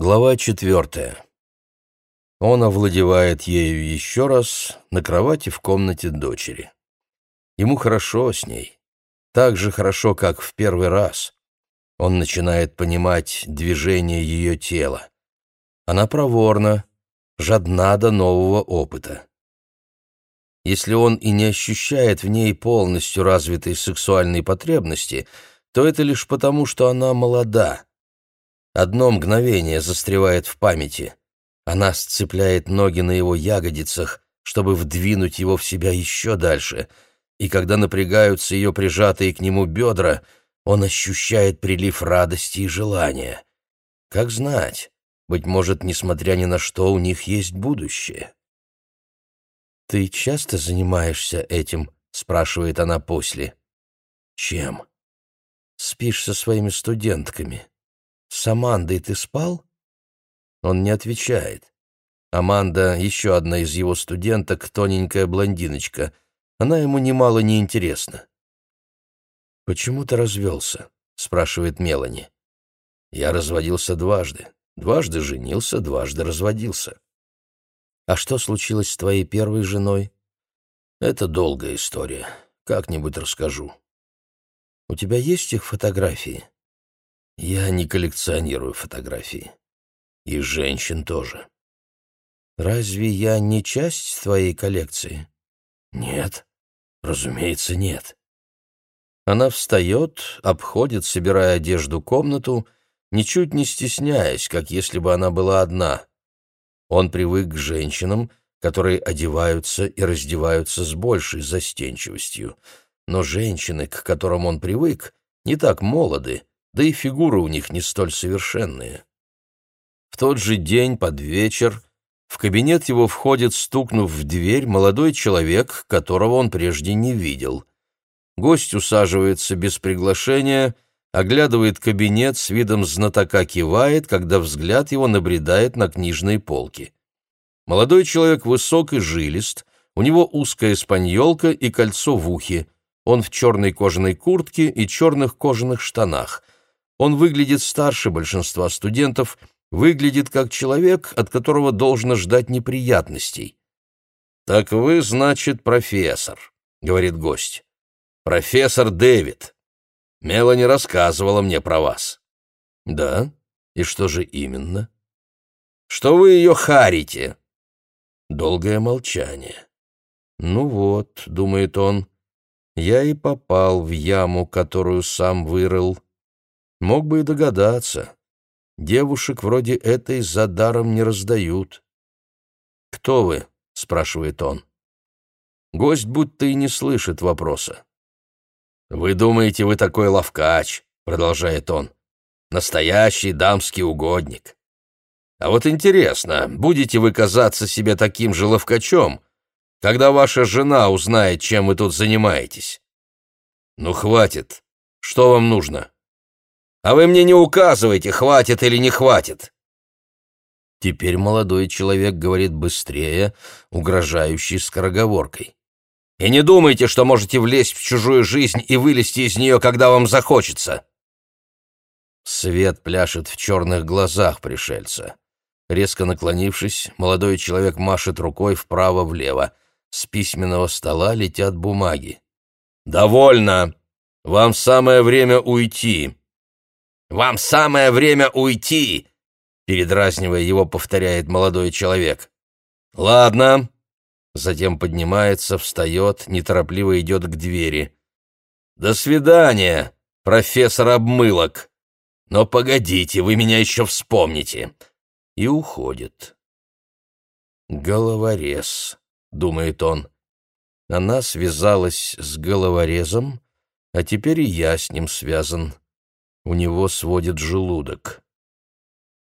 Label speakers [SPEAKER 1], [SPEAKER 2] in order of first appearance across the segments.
[SPEAKER 1] Глава четвертая. Он овладевает ею еще раз на кровати в комнате дочери. Ему хорошо с ней, так же хорошо, как в первый раз. Он начинает понимать движение ее тела. Она проворна, жадна до нового опыта. Если он и не ощущает в ней полностью развитой сексуальной потребности, то это лишь потому, что она молода — Одно мгновение застревает в памяти. Она сцепляет ноги на его ягодицах, чтобы вдвинуть его в себя еще дальше, и когда напрягаются ее прижатые к нему бедра, он ощущает прилив радости и желания. Как знать, быть может, несмотря ни на что, у них есть будущее. «Ты часто занимаешься этим?» — спрашивает она после. «Чем?» «Спишь со своими студентками». «С Амандой ты спал?» Он не отвечает. Аманда — еще одна из его студенток, тоненькая блондиночка. Она ему немало не интересна. «Почему ты развелся?» — спрашивает Мелани. «Я разводился дважды. Дважды женился, дважды разводился». «А что случилось с твоей первой женой?» «Это долгая история. Как-нибудь расскажу». «У тебя есть их фотографии?» Я не коллекционирую фотографии. И женщин тоже. Разве я не часть твоей коллекции? Нет, разумеется, нет. Она встает, обходит, собирая одежду, комнату, ничуть не стесняясь, как если бы она была одна. Он привык к женщинам, которые одеваются и раздеваются с большей застенчивостью. Но женщины, к которым он привык, не так молоды, да и фигуры у них не столь совершенные. В тот же день под вечер в кабинет его входит, стукнув в дверь, молодой человек, которого он прежде не видел. Гость усаживается без приглашения, оглядывает кабинет, с видом знатока кивает, когда взгляд его набредает на книжные полки. Молодой человек высок и жилист, у него узкая спаньолка и кольцо в ухе, он в черной кожаной куртке и черных кожаных штанах — он выглядит старше большинства студентов, выглядит как человек, от которого должно ждать неприятностей. «Так вы, значит, профессор», — говорит гость. «Профессор Дэвид. Мелани рассказывала мне про вас». «Да? И что же именно?» «Что вы ее харите». Долгое молчание. «Ну вот», — думает он, — «я и попал в яму, которую сам вырыл». Мог бы и догадаться. Девушек вроде этой за даром не раздают. «Кто вы?» — спрашивает он. Гость будто и не слышит вопроса. «Вы думаете, вы такой ловкач?» — продолжает он. «Настоящий дамский угодник. А вот интересно, будете вы казаться себе таким же ловкачом, когда ваша жена узнает, чем вы тут занимаетесь? Ну, хватит. Что вам нужно?» А вы мне не указывайте, хватит или не хватит. Теперь молодой человек говорит быстрее, угрожающий скороговоркой. И не думайте, что можете влезть в чужую жизнь и вылезти из нее, когда вам захочется. Свет пляшет в черных глазах пришельца. Резко наклонившись, молодой человек машет рукой вправо-влево. С письменного стола летят бумаги. «Довольно! Вам самое время уйти!» Вам самое время уйти!» Передразнивая его, повторяет молодой человек. «Ладно». Затем поднимается, встает, неторопливо идет к двери. «До свидания, профессор Обмылок! Но погодите, вы меня еще вспомните!» И уходит. «Головорез», — думает он. Она связалась с головорезом, а теперь и я с ним связан. У него сводит желудок.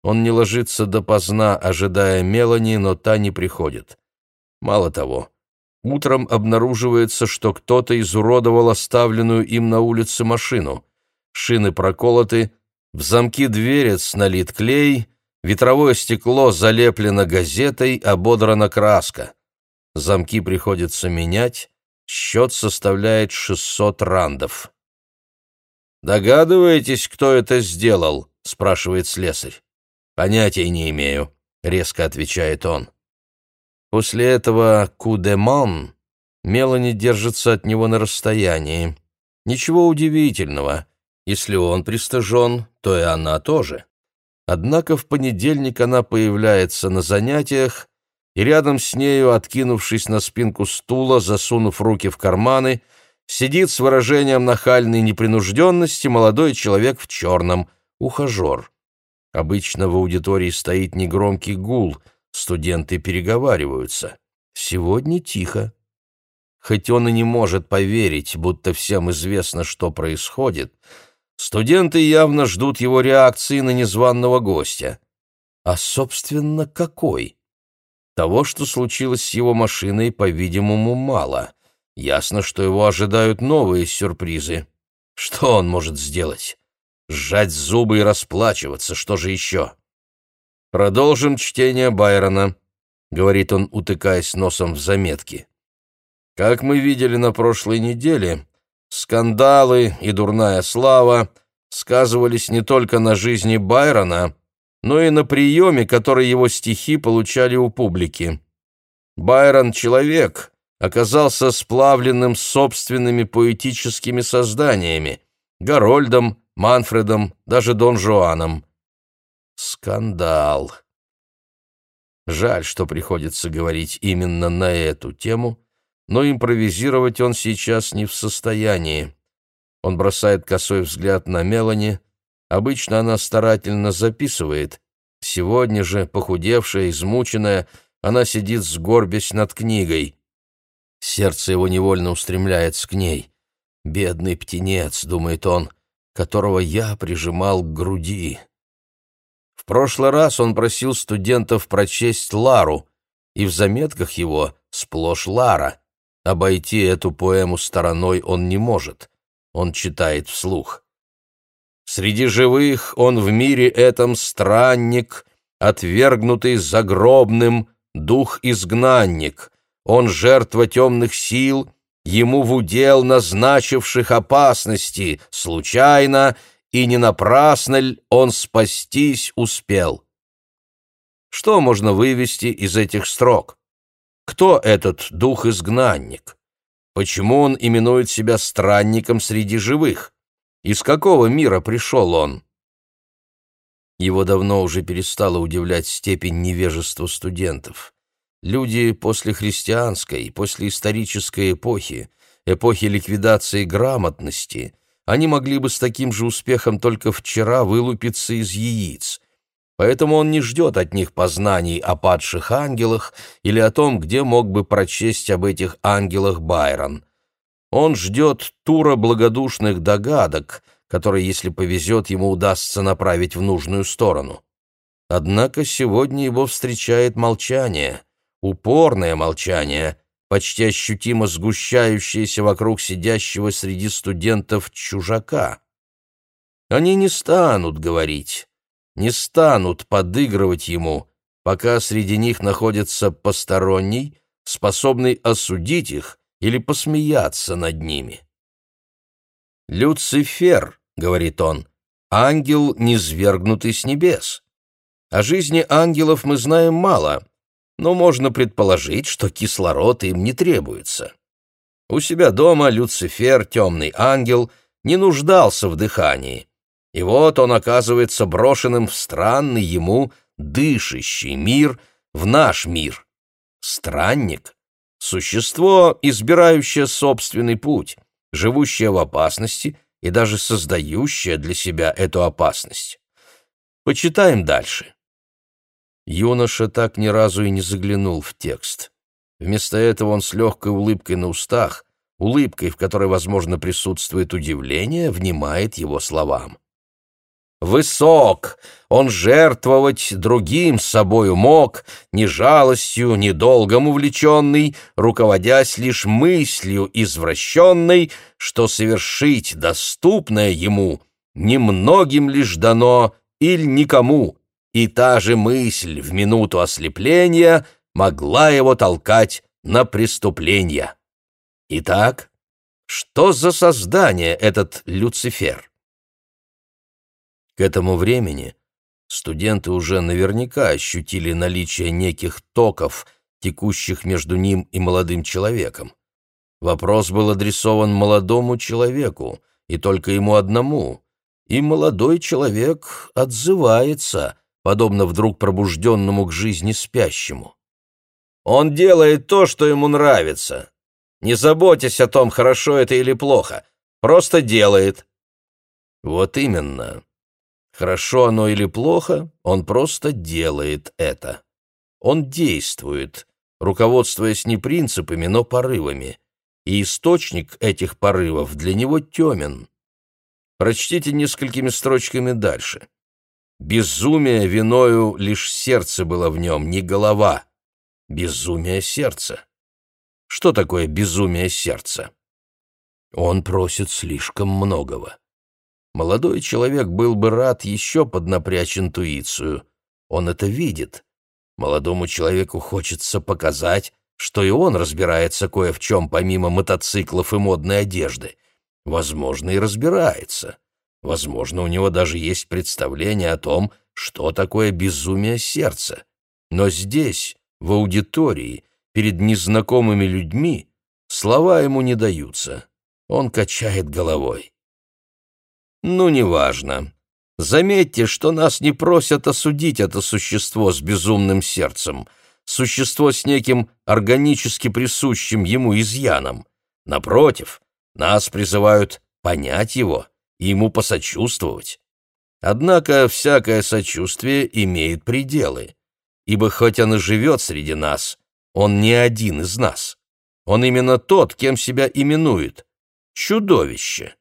[SPEAKER 1] Он не ложится допоздна, ожидая Мелани, но та не приходит. Мало того, утром обнаруживается, что кто-то изуродовал оставленную им на улице машину. Шины проколоты, в замки дверец налит клей, ветровое стекло залеплено газетой, ободрана краска. Замки приходится менять, счет составляет 600 рандов. «Догадываетесь, кто это сделал?» — спрашивает слесарь. «Понятия не имею», — резко отвечает он. После этого Кудемон Мелани держится от него на расстоянии. Ничего удивительного. Если он пристыжен, то и она тоже. Однако в понедельник она появляется на занятиях, и рядом с нею, откинувшись на спинку стула, засунув руки в карманы, сидит с выражением нахальной непринужденности молодой человек в черном, ухажер. Обычно в аудитории стоит негромкий гул, студенты переговариваются. Сегодня тихо. Хоть он и не может поверить, будто всем известно, что происходит, студенты явно ждут его реакции на незваного гостя. А, собственно, какой? Того, что случилось с его машиной, по-видимому, мало. Ясно, что его ожидают новые сюрпризы. Что он может сделать? Сжать зубы и расплачиваться, что же еще? «Продолжим чтение Байрона», — говорит он, утыкаясь носом в заметки. Как мы видели на прошлой неделе, скандалы и дурная слава сказывались не только на жизни Байрона, но и на приеме, который его стихи получали у публики. Байрон — человек, оказался сплавленным собственными поэтическими созданиями — Гарольдом, Манфредом, даже Дон Жуаном. Скандал. Жаль, что приходится говорить именно на эту тему — но импровизировать он сейчас не в состоянии. Он бросает косой взгляд на Мелани. Обычно она старательно записывает. Сегодня же, похудевшая, измученная, она сидит сгорбясь над книгой. Сердце его невольно устремляется к ней. «Бедный птенец», — думает он, — «которого я прижимал к груди». В прошлый раз он просил студентов прочесть Лару, и в заметках его сплошь Лара. Обойти эту поэму стороной он не может. Он читает вслух. «Среди живых он в мире этом странник, отвергнутый загробным, дух-изгнанник. Он жертва темных сил, ему в удел назначивших опасности, случайно и не напрасно ль он спастись успел». Что можно вывести из этих строк? Кто этот дух-изгнанник? Почему он именует себя странником среди живых? Из какого мира пришел он? Его давно уже перестала удивлять степень невежества студентов. Люди после христианской, после исторической эпохи, эпохи ликвидации грамотности, они могли бы с таким же успехом только вчера вылупиться из яиц, поэтому он не ждет от них познаний о падших ангелах или о том, где мог бы прочесть об этих ангелах Байрон. Он ждет тура благодушных догадок, которые, если повезет, ему удастся направить в нужную сторону. Однако сегодня его встречает молчание, упорное молчание, почти ощутимо сгущающееся вокруг сидящего среди студентов чужака. Они не станут говорить, не станут подыгрывать ему, пока среди них находится посторонний, способный осудить их или посмеяться над ними. «Люцифер», — говорит он, — «ангел, низвергнутый с небес. О жизни ангелов мы знаем мало, но можно предположить, что кислород им не требуется. У себя дома Люцифер, темный ангел, не нуждался в дыхании, и вот он оказывается брошенным в странный ему дышащий мир, в наш мир. Странник — существо, избирающее собственный путь, живущее в опасности и даже создающее для себя эту опасность. Почитаем дальше. Юноша так ни разу и не заглянул в текст. Вместо этого он с легкой улыбкой на устах, улыбкой, в которой, возможно, присутствует удивление, внимает его словам. Высок, он жертвовать другим собою мог, ни жалостью, ни долгом увлеченный, руководясь лишь мыслью извращенной, что совершить доступное ему немногим лишь дано или никому, и та же мысль в минуту ослепления могла его толкать на преступление. Итак, что за создание этот Люцифер? К этому времени Студенты уже наверняка ощутили наличие неких токов, текущих между ним и молодым человеком. Вопрос был адресован молодому человеку, и только ему одному, и молодой человек отзывается, подобно вдруг пробужденному к жизни спящему. Он делает то, что ему нравится. Не заботьтесь о том, хорошо это или плохо. Просто делает. Вот именно. Хорошо оно или плохо, он просто делает это. Он действует, руководствуясь не принципами, но порывами. И источник этих порывов для него темен. Прочтите несколькими строчками дальше. Безумие виною лишь сердце было в нем, не голова. Безумие сердца. Что такое безумие сердца? Он просит слишком многого. Молодой человек был бы рад еще поднапрячь интуицию. Он это видит. Молодому человеку хочется показать, что и он разбирается кое в чем помимо мотоциклов и модной одежды. Возможно, и разбирается. Возможно, у него даже есть представление о том, что такое безумие сердца. Но здесь, в аудитории, перед незнакомыми людьми, слова ему не даются. Он качает головой. «Ну, неважно. Заметьте, что нас не просят осудить это существо с безумным сердцем, существо с неким органически присущим ему изъяном. Напротив, нас призывают понять его и ему посочувствовать. Однако всякое сочувствие имеет пределы ибо хоть он и живет среди нас, он не один из нас. Он именно тот, кем себя именует — чудовище.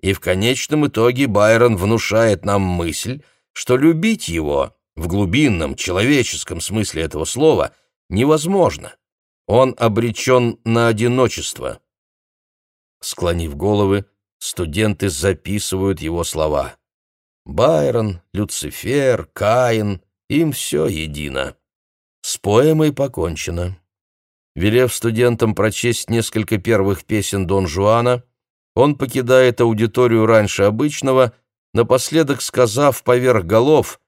[SPEAKER 1] И в конечном итоге Байрон внушает нам мысль, что любить его в глубинном человеческом смысле этого слова невозможно. Он обречен на одиночество. Склонив головы, студенты записывают его слова. Байрон, Люцифер, Каин, им все едино. С поэмой покончено. Велев студентам прочесть несколько первых песен Дон Жуана, он покидает аудиторию раньше обычного, напоследок сказав поверх голов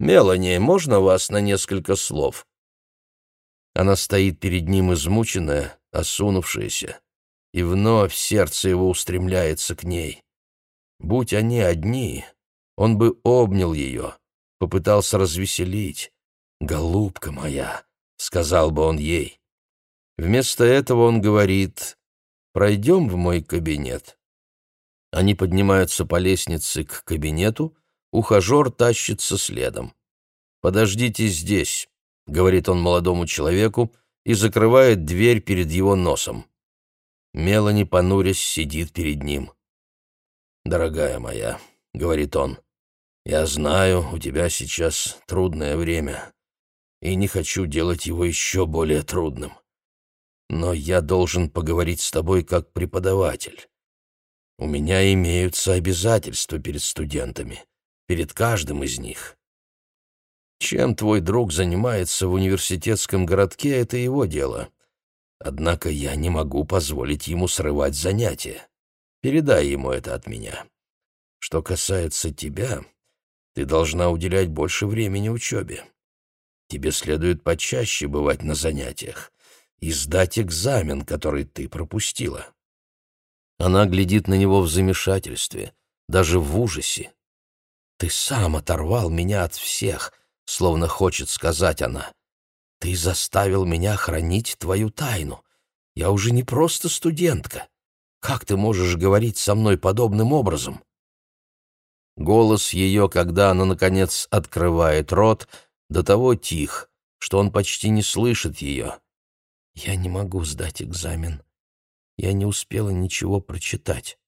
[SPEAKER 1] «Мелани, можно вас на несколько слов?» Она стоит перед ним измученная, осунувшаяся, и вновь сердце его устремляется к ней. Будь они одни, он бы обнял ее, попытался развеселить. «Голубка моя», — сказал бы он ей. Вместо этого он говорит «Пройдем в мой кабинет». Они поднимаются по лестнице к кабинету, ухажер тащится следом. «Подождите здесь», — говорит он молодому человеку и закрывает дверь перед его носом. Мелани, понурясь, сидит перед ним. «Дорогая моя», — говорит он, я знаю, у тебя сейчас трудное время, и не хочу делать его еще более трудным. Но я должен поговорить с тобой как преподаватель. У меня имеются обязательства перед студентами, перед каждым из них. Чем твой друг занимается в университетском городке, это его дело. Однако я не могу позволить ему срывать занятия. Передай ему это от меня. Что касается тебя, ты должна уделять больше времени учебе. Тебе следует почаще бывать на занятиях и сдать экзамен, который ты пропустила. Она глядит на него в замешательстве, даже в ужасе. «Ты сам оторвал меня от всех», — словно хочет сказать она. «Ты заставил меня хранить твою тайну. Я уже не просто студентка. Как ты можешь говорить со мной подобным образом?» Голос ее, когда она, наконец, открывает рот, до того тих, что он почти не слышит ее. «Я не могу сдать экзамен. Я не успела ничего прочитать».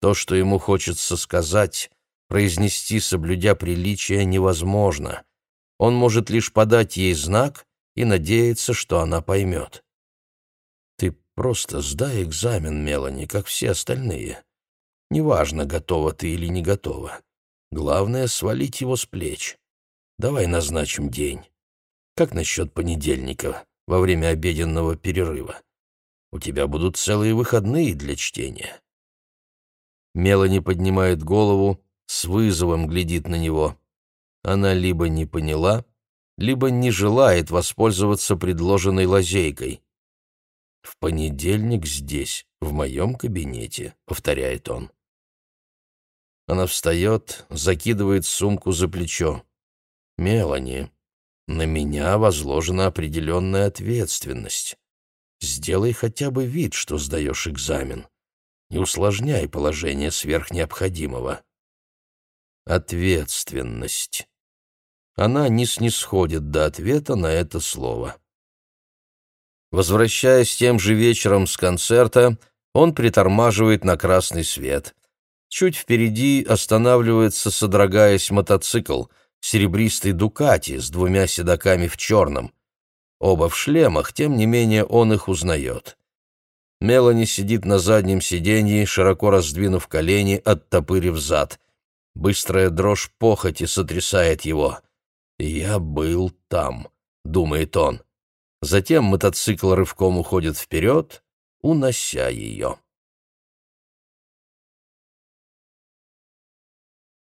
[SPEAKER 1] То, что ему хочется сказать, произнести, соблюдя приличие, невозможно. Он может лишь подать ей знак и надеяться, что она поймет. «Ты просто сдай экзамен, Мелани, как все остальные. Неважно, готова ты или не готова. Главное — свалить его с плеч. Давай назначим день. Как насчет понедельника, во время обеденного перерыва? У тебя будут целые выходные для чтения. Мелани поднимает голову, с вызовом глядит на него. Она либо не поняла, либо не желает воспользоваться предложенной лазейкой. «В понедельник здесь, в моем кабинете», — повторяет он. Она встает, закидывает сумку за плечо. «Мелани, на меня возложена определенная ответственность. Сделай хотя бы вид, что сдаешь экзамен. Не усложняй положение сверх необходимого». Ответственность. Она не снисходит до ответа на это слово. Возвращаясь тем же вечером с концерта, он притормаживает на красный свет. Чуть впереди останавливается, содрогаясь, мотоцикл, серебристый «Дукати» с двумя седаками в черном. Оба в шлемах, тем не менее он их узнает. Мелани сидит на заднем сиденье, широко раздвинув колени, оттопырив зад. Быстрая дрожь похоти сотрясает его. «Я был там», — думает он. Затем мотоцикл рывком уходит вперед, унося ее.